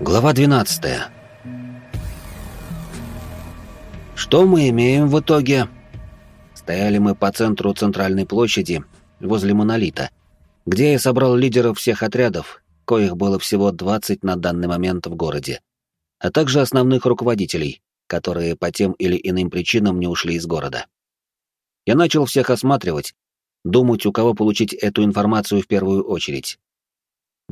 Глава 12. Что мы имеем в итоге? Стояли мы по центру центральной площади, возле монолита, где я собрал лидеров всех отрядов, коих было всего 20 на данный момент в городе, а также основных руководителей, которые по тем или иным причинам не ушли из города. Я начал всех осматривать, думать, у кого получить эту информацию в первую очередь.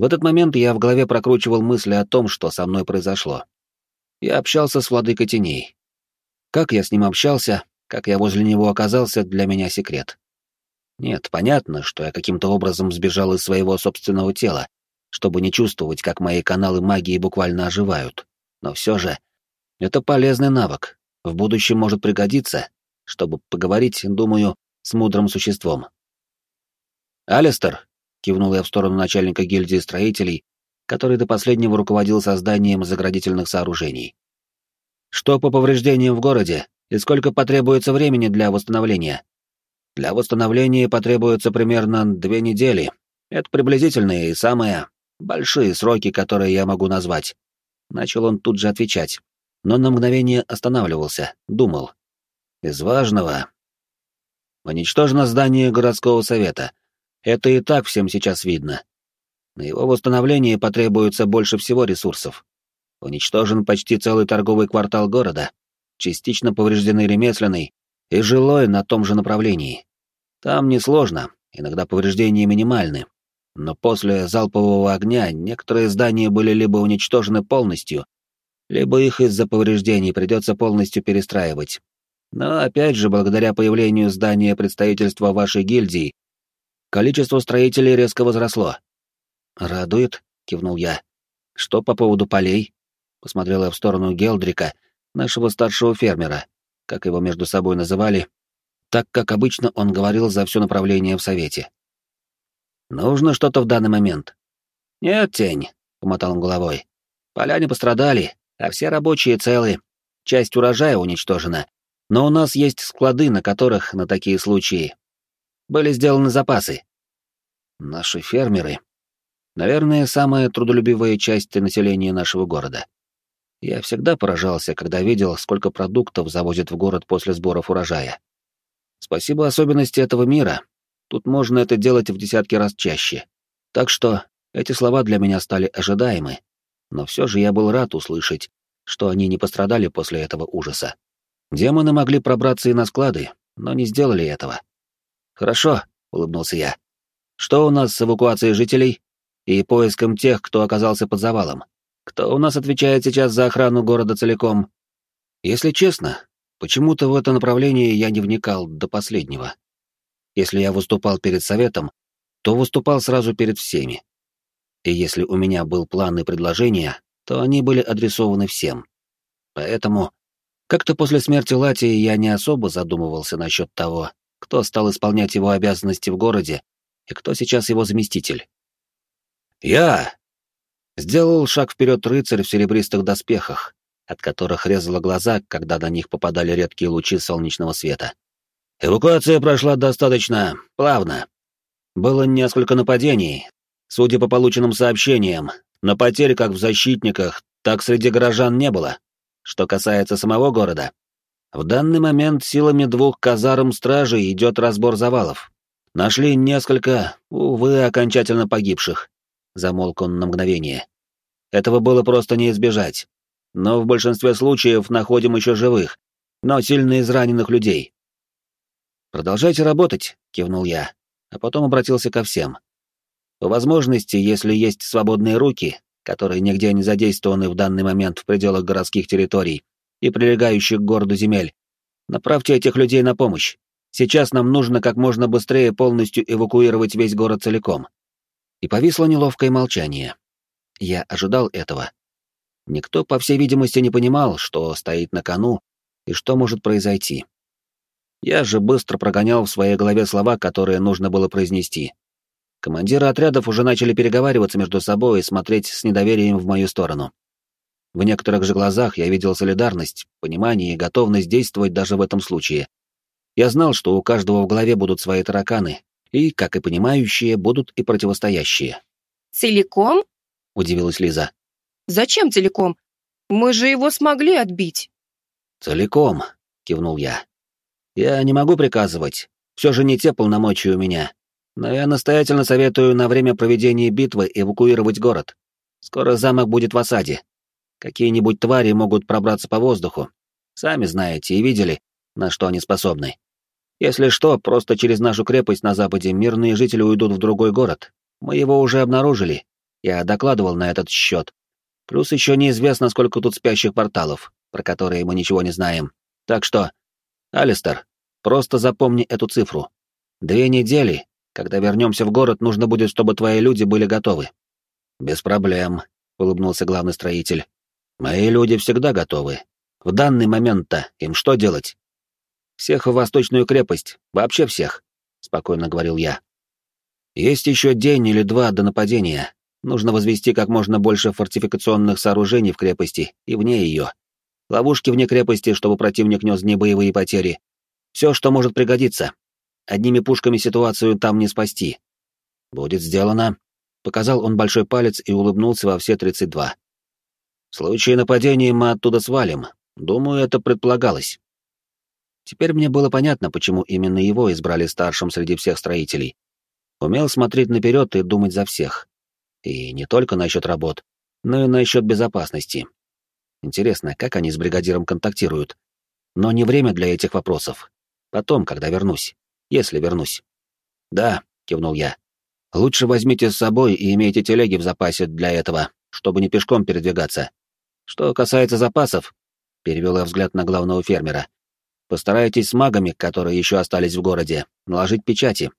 В этот момент я в голове прокручивал мысли о том, что со мной произошло. Я общался с владыкой теней. Как я с ним общался, как я возле него оказался, для меня секрет. Нет, понятно, что я каким-то образом сбежал из своего собственного тела, чтобы не чувствовать, как мои каналы магии буквально оживают. Но все же, это полезный навык. В будущем может пригодиться, чтобы поговорить, думаю, с мудрым существом. «Алистер», — кивнул я в сторону начальника гильдии строителей, который до последнего руководил созданием заградительных сооружений. «Что по повреждениям в городе и сколько потребуется времени для восстановления?» «Для восстановления потребуется примерно две недели. Это приблизительные и самые большие сроки, которые я могу назвать». Начал он тут же отвечать, но на мгновение останавливался, думал. «Из важного...» «Уничтожено здание городского совета. Это и так всем сейчас видно. На его восстановление потребуется больше всего ресурсов. Уничтожен почти целый торговый квартал города, частично повреждены ремесленный и жилой на том же направлении. Там несложно, иногда повреждения минимальны, но после залпового огня некоторые здания были либо уничтожены полностью, либо их из-за повреждений придется полностью перестраивать. Но опять же, благодаря появлению здания представительства вашей гильдии, Количество строителей резко возросло. «Радует», — кивнул я. «Что по поводу полей?» Посмотрела в сторону Гелдрика, нашего старшего фермера, как его между собой называли, так как обычно он говорил за все направление в Совете. «Нужно что-то в данный момент». «Нет, тень», — помотал он головой. «Поля не пострадали, а все рабочие целы. Часть урожая уничтожена, но у нас есть склады, на которых, на такие случаи, были сделаны запасы. Наши фермеры. Наверное, самая трудолюбивая часть населения нашего города. Я всегда поражался, когда видел, сколько продуктов завозят в город после сборов урожая. Спасибо особенности этого мира. Тут можно это делать в десятки раз чаще. Так что эти слова для меня стали ожидаемы. Но все же я был рад услышать, что они не пострадали после этого ужаса. Демоны могли пробраться и на склады, но не сделали этого. «Хорошо», — улыбнулся я. «Что у нас с эвакуацией жителей и поиском тех, кто оказался под завалом? Кто у нас отвечает сейчас за охрану города целиком?» Если честно, почему-то в это направление я не вникал до последнего. Если я выступал перед советом, то выступал сразу перед всеми. И если у меня был план и предложения, то они были адресованы всем. Поэтому как-то после смерти Лати я не особо задумывался насчет того, кто стал исполнять его обязанности в городе и кто сейчас его заместитель. «Я!» Сделал шаг вперед рыцарь в серебристых доспехах, от которых резало глаза, когда на них попадали редкие лучи солнечного света. Эвакуация прошла достаточно плавно. Было несколько нападений, судя по полученным сообщениям, но потерь как в защитниках, так среди горожан не было. Что касается самого города, в данный момент силами двух казарм стражей идет разбор завалов. Нашли несколько, увы, окончательно погибших. Замолк он на мгновение. Этого было просто не избежать. Но в большинстве случаев находим еще живых, но сильно израненных людей. «Продолжайте работать», — кивнул я, а потом обратился ко всем. По возможности, если есть свободные руки, которые нигде не задействованы в данный момент в пределах городских территорий, и прилегающих к городу земель. Направьте этих людей на помощь. Сейчас нам нужно как можно быстрее полностью эвакуировать весь город целиком. И повисло неловкое молчание. Я ожидал этого. Никто, по всей видимости, не понимал, что стоит на кону и что может произойти. Я же быстро прогонял в своей голове слова, которые нужно было произнести. Командиры отрядов уже начали переговариваться между собой и смотреть с недоверием в мою сторону. В некоторых же глазах я видел солидарность, понимание и готовность действовать даже в этом случае. Я знал, что у каждого в голове будут свои тараканы, и, как и понимающие, будут и противостоящие. «Целиком?» — удивилась Лиза. «Зачем целиком? Мы же его смогли отбить». «Целиком», — кивнул я. «Я не могу приказывать. Все же не те полномочия у меня. Но я настоятельно советую на время проведения битвы эвакуировать город. Скоро замок будет в осаде. Какие-нибудь твари могут пробраться по воздуху. Сами знаете и видели, на что они способны. Если что, просто через нашу крепость на западе мирные жители уйдут в другой город. Мы его уже обнаружили. Я докладывал на этот счет. Плюс еще неизвестно, сколько тут спящих порталов, про которые мы ничего не знаем. Так что, Алистер, просто запомни эту цифру. Две недели, когда вернемся в город, нужно будет, чтобы твои люди были готовы. Без проблем, улыбнулся главный строитель. Мои люди всегда готовы. В данный момент-то им что делать? Всех в Восточную крепость, вообще всех, спокойно говорил я. Есть еще день или два до нападения. Нужно возвести как можно больше фортификационных сооружений в крепости и вне ее. Ловушки вне крепости, чтобы противник нес не боевые потери. Все, что может пригодиться. Одними пушками ситуацию там не спасти. Будет сделано. Показал он большой палец и улыбнулся во все тридцать два. В случае нападения мы оттуда свалим. Думаю, это предполагалось. Теперь мне было понятно, почему именно его избрали старшим среди всех строителей. Умел смотреть наперед и думать за всех. И не только насчет работ, но и насчет безопасности. Интересно, как они с бригадиром контактируют. Но не время для этих вопросов. Потом, когда вернусь. Если вернусь. Да, кивнул я. Лучше возьмите с собой и имейте телеги в запасе для этого, чтобы не пешком передвигаться. Что касается запасов, перевел я взгляд на главного фермера. Постарайтесь с магами, которые еще остались в городе, наложить печати.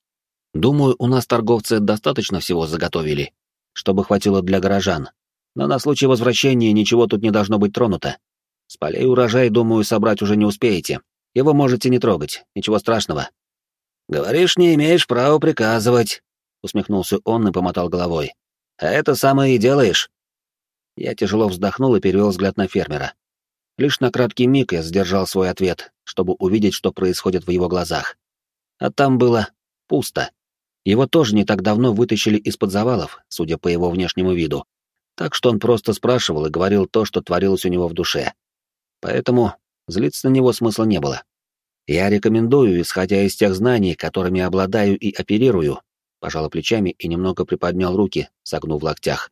Думаю, у нас торговцы достаточно всего заготовили, чтобы хватило для горожан. Но на случай возвращения ничего тут не должно быть тронуто. С полей урожай, думаю, собрать уже не успеете. Его можете не трогать, ничего страшного. Говоришь, не имеешь права приказывать, усмехнулся он и помотал головой. А это самое и делаешь. Я тяжело вздохнул и перевел взгляд на фермера. Лишь на краткий миг я сдержал свой ответ, чтобы увидеть, что происходит в его глазах. А там было пусто. Его тоже не так давно вытащили из-под завалов, судя по его внешнему виду. Так что он просто спрашивал и говорил то, что творилось у него в душе. Поэтому злиться на него смысла не было. Я рекомендую, исходя из тех знаний, которыми обладаю и оперирую, пожал плечами и немного приподнял руки, согнув в локтях.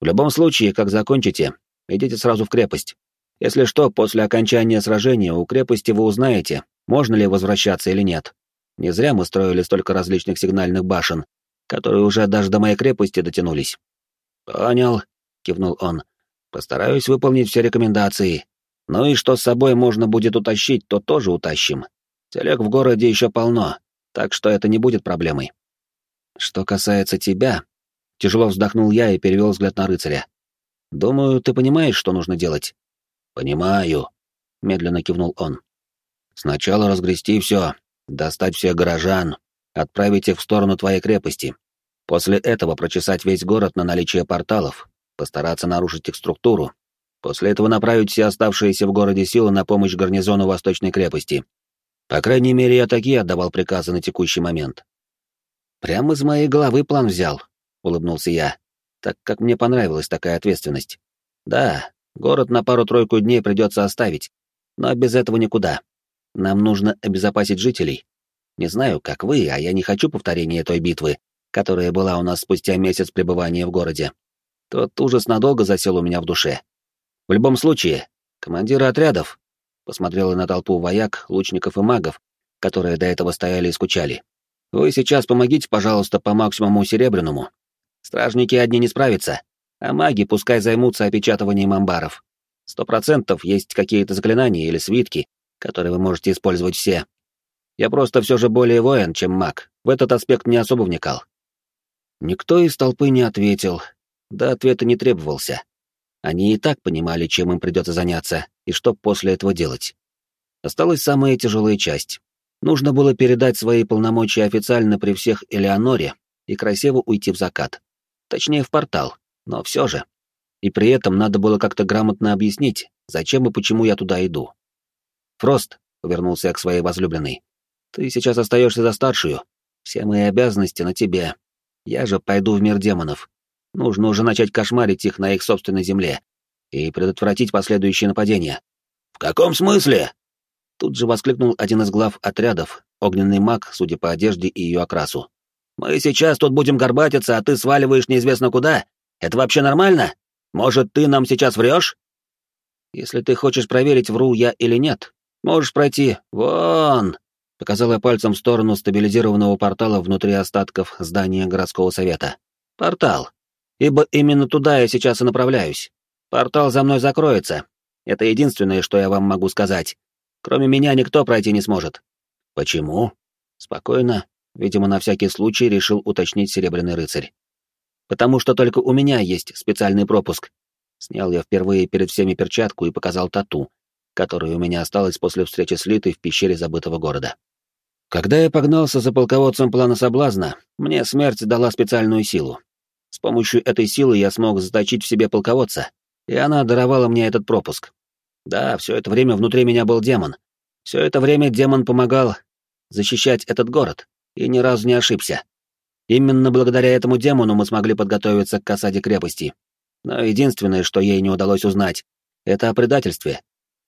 В любом случае, как закончите, идите сразу в крепость. Если что, после окончания сражения у крепости вы узнаете, можно ли возвращаться или нет. Не зря мы строили столько различных сигнальных башен, которые уже даже до моей крепости дотянулись. Понял, кивнул он. Постараюсь выполнить все рекомендации. Ну и что с собой можно будет утащить, то тоже утащим. Телег в городе еще полно, так что это не будет проблемой. Что касается тебя, тяжело вздохнул я и перевел взгляд на рыцаря. Думаю, ты понимаешь, что нужно делать. Понимаю, медленно кивнул он. Сначала разгрести все, достать всех горожан, отправить их в сторону твоей крепости. После этого прочесать весь город на наличие порталов, постараться нарушить их структуру. После этого направить все оставшиеся в городе силы на помощь гарнизону Восточной крепости. По крайней мере, я такие отдавал приказы на текущий момент. Прямо из моей головы план взял, улыбнулся я, так как мне понравилась такая ответственность. Да, город на пару-тройку дней придется оставить, но без этого никуда. Нам нужно обезопасить жителей. Не знаю, как вы, а я не хочу повторения той битвы, которая была у нас спустя месяц пребывания в городе. Тот ужас надолго засел у меня в душе. В любом случае, командиры отрядов, посмотрела на толпу вояк, лучников и магов, которые до этого стояли и скучали. Вы сейчас помогите, пожалуйста, по максимуму серебряному. Стражники одни не справятся, а маги пускай займутся опечатыванием амбаров. Сто процентов есть какие-то заклинания или свитки, которые вы можете использовать все. Я просто все же более воин, чем маг, в этот аспект не особо вникал. Никто из толпы не ответил, да ответа не требовался. Они и так понимали, чем им придется заняться и что после этого делать. Осталась самая тяжелая часть. Нужно было передать свои полномочия официально при всех Элеоноре и красиво уйти в закат. Точнее, в портал, но все же. И при этом надо было как-то грамотно объяснить, зачем и почему я туда иду. «Фрост», — повернулся я к своей возлюбленной, — «ты сейчас остаешься за старшую. Все мои обязанности на тебе. Я же пойду в мир демонов. Нужно уже начать кошмарить их на их собственной земле и предотвратить последующие нападения. «В каком смысле?» Тут же воскликнул один из глав отрядов, огненный маг, судя по одежде и ее окрасу. «Мы сейчас тут будем горбатиться, а ты сваливаешь неизвестно куда? Это вообще нормально? Может, ты нам сейчас врешь?» «Если ты хочешь проверить, вру я или нет, можешь пройти вон!» Показал я пальцем в сторону стабилизированного портала внутри остатков здания городского совета. «Портал. Ибо именно туда я сейчас и направляюсь. Портал за мной закроется. Это единственное, что я вам могу сказать. Кроме меня никто пройти не сможет». «Почему?» Спокойно, видимо, на всякий случай решил уточнить Серебряный рыцарь. «Потому что только у меня есть специальный пропуск». Снял я впервые перед всеми перчатку и показал тату, которая у меня осталась после встречи с Литой в пещере забытого города. Когда я погнался за полководцем плана соблазна, мне смерть дала специальную силу. С помощью этой силы я смог заточить в себе полководца, и она даровала мне этот пропуск. Да, все это время внутри меня был демон. Все это время демон помогал защищать этот город, и ни разу не ошибся. Именно благодаря этому демону мы смогли подготовиться к осаде крепости. Но единственное, что ей не удалось узнать, это о предательстве.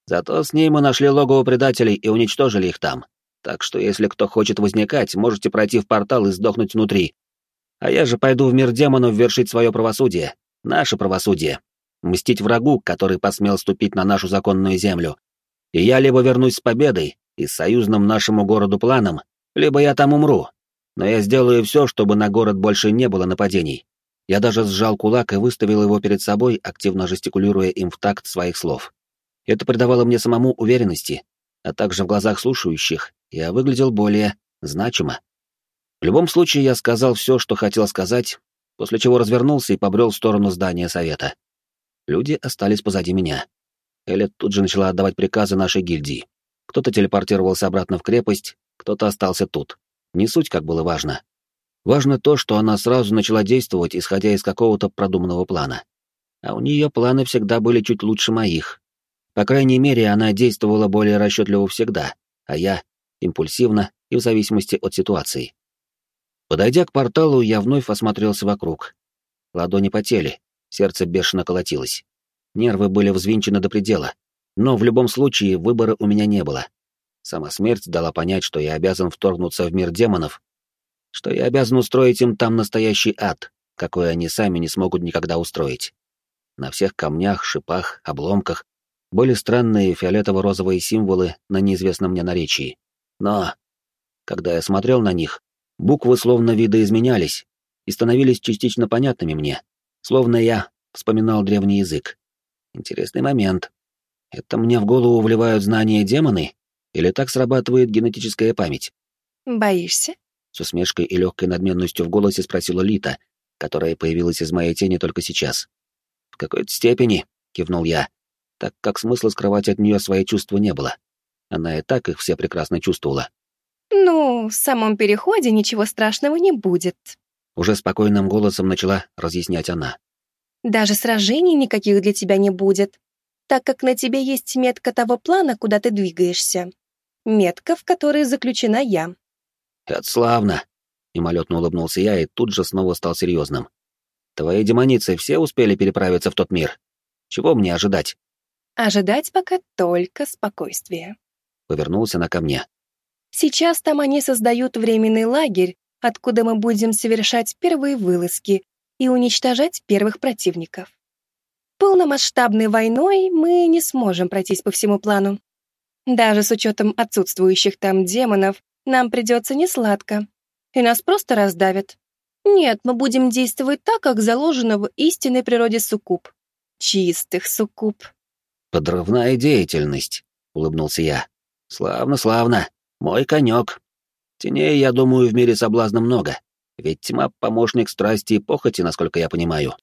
Зато с ней мы нашли логово предателей и уничтожили их там. Так что если кто хочет возникать, можете пройти в портал и сдохнуть внутри. А я же пойду в мир демонов вершить свое правосудие. Наше правосудие. Мстить врагу, который посмел ступить на нашу законную землю. И я либо вернусь с победой и с союзным нашему городу планом, либо я там умру. Но я сделаю все, чтобы на город больше не было нападений. Я даже сжал кулак и выставил его перед собой, активно жестикулируя им в такт своих слов. Это придавало мне самому уверенности, а также в глазах слушающих я выглядел более значимо. В любом случае, я сказал все, что хотел сказать, после чего развернулся и побрел в сторону здания совета. Люди остались позади меня. Элет тут же начала отдавать приказы нашей гильдии. Кто-то телепортировался обратно в крепость, кто-то остался тут. Не суть как было важно. Важно то, что она сразу начала действовать, исходя из какого-то продуманного плана. А у нее планы всегда были чуть лучше моих. По крайней мере, она действовала более расчетливо всегда, а я импульсивно и в зависимости от ситуации. Подойдя к порталу, я вновь осмотрелся вокруг. Ладони потели, сердце бешено колотилось. Нервы были взвинчены до предела, но в любом случае выбора у меня не было. Сама смерть дала понять, что я обязан вторгнуться в мир демонов, что я обязан устроить им там настоящий ад, какой они сами не смогут никогда устроить. На всех камнях, шипах, обломках были странные фиолетово-розовые символы на неизвестном мне наречии. Но, когда я смотрел на них, буквы словно видоизменялись и становились частично понятными мне, словно я вспоминал древний язык. Интересный момент. Это мне в голову вливают знания демоны? Или так срабатывает генетическая память? «Боишься?» С усмешкой и легкой надменностью в голосе спросила Лита, которая появилась из моей тени только сейчас. «В какой-то степени», — кивнул я, так как смысла скрывать от нее свои чувства не было. Она и так их все прекрасно чувствовала. «Ну, в самом переходе ничего страшного не будет», — уже спокойным голосом начала разъяснять она. «Даже сражений никаких для тебя не будет, так как на тебе есть метка того плана, куда ты двигаешься. Метка, в которой заключена я». «Это славно», — мимолетно улыбнулся я и тут же снова стал серьезным. «Твои демоницы все успели переправиться в тот мир? Чего мне ожидать?» «Ожидать пока только спокойствия», повернулся на ко мне. «Сейчас там они создают временный лагерь, откуда мы будем совершать первые вылазки и уничтожать первых противников. Полномасштабной войной мы не сможем пройтись по всему плану. Даже с учетом отсутствующих там демонов, нам придется несладко, и нас просто раздавят. Нет, мы будем действовать так, как заложено в истинной природе суккуб. Чистых суккуб. «Подрывная деятельность», — улыбнулся я. Славно, славно. Мой конек. Теней, я думаю, в мире соблазна много. Ведь тьма — помощник страсти и похоти, насколько я понимаю.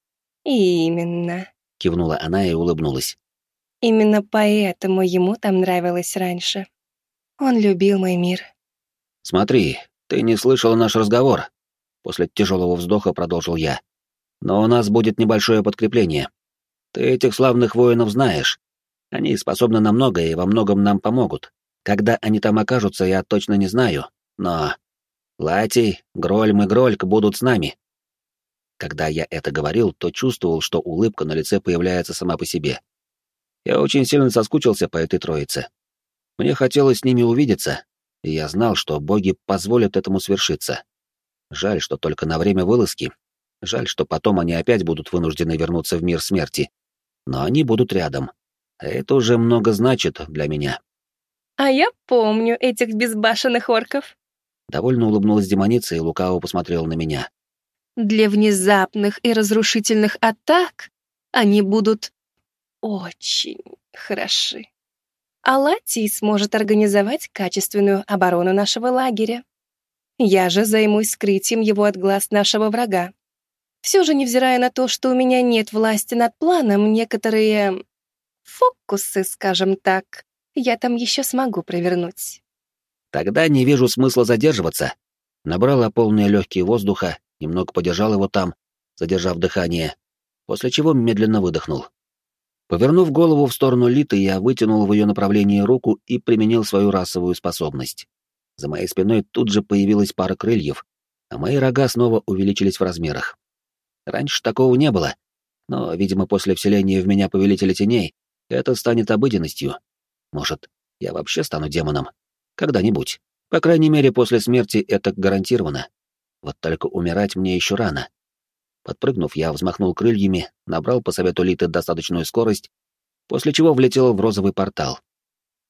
Именно. Кивнула она и улыбнулась. Именно поэтому ему там нравилось раньше. Он любил мой мир. Смотри, ты не слышала наш разговор. После тяжелого вздоха продолжил я. Но у нас будет небольшое подкрепление. Ты этих славных воинов знаешь. Они способны на многое и во многом нам помогут. Когда они там окажутся, я точно не знаю, но... Латий, Грольм и Грольк будут с нами. Когда я это говорил, то чувствовал, что улыбка на лице появляется сама по себе. Я очень сильно соскучился по этой троице. Мне хотелось с ними увидеться, и я знал, что боги позволят этому свершиться. Жаль, что только на время вылазки. Жаль, что потом они опять будут вынуждены вернуться в мир смерти. Но они будут рядом. Это уже много значит для меня. «А я помню этих безбашенных орков», Довольно улыбнулась демоница и лукаво посмотрела на меня. «Для внезапных и разрушительных атак они будут очень хороши. А Латий сможет организовать качественную оборону нашего лагеря. Я же займусь скрытием его от глаз нашего врага. Все же, невзирая на то, что у меня нет власти над планом, некоторые фокусы, скажем так, я там еще смогу провернуть. Тогда не вижу смысла задерживаться. Набрала полные легкие воздуха, немного подержал его там, задержав дыхание, после чего медленно выдохнул. Повернув голову в сторону Литы, я вытянул в ее направлении руку и применил свою расовую способность. За моей спиной тут же появилась пара крыльев, а мои рога снова увеличились в размерах. Раньше такого не было, но, видимо, после вселения в меня Повелителя Теней это станет обыденностью. Может, я вообще стану демоном? Когда-нибудь. По крайней мере, после смерти это гарантировано. Вот только умирать мне еще рано. Подпрыгнув, я взмахнул крыльями, набрал по совету Литы достаточную скорость, после чего влетел в розовый портал.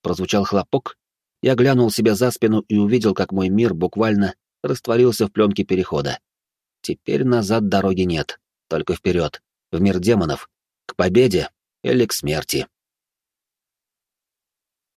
Прозвучал хлопок, я глянул себе за спину и увидел, как мой мир буквально растворился в пленке перехода. Теперь назад дороги нет, только вперед, в мир демонов, к победе или к смерти.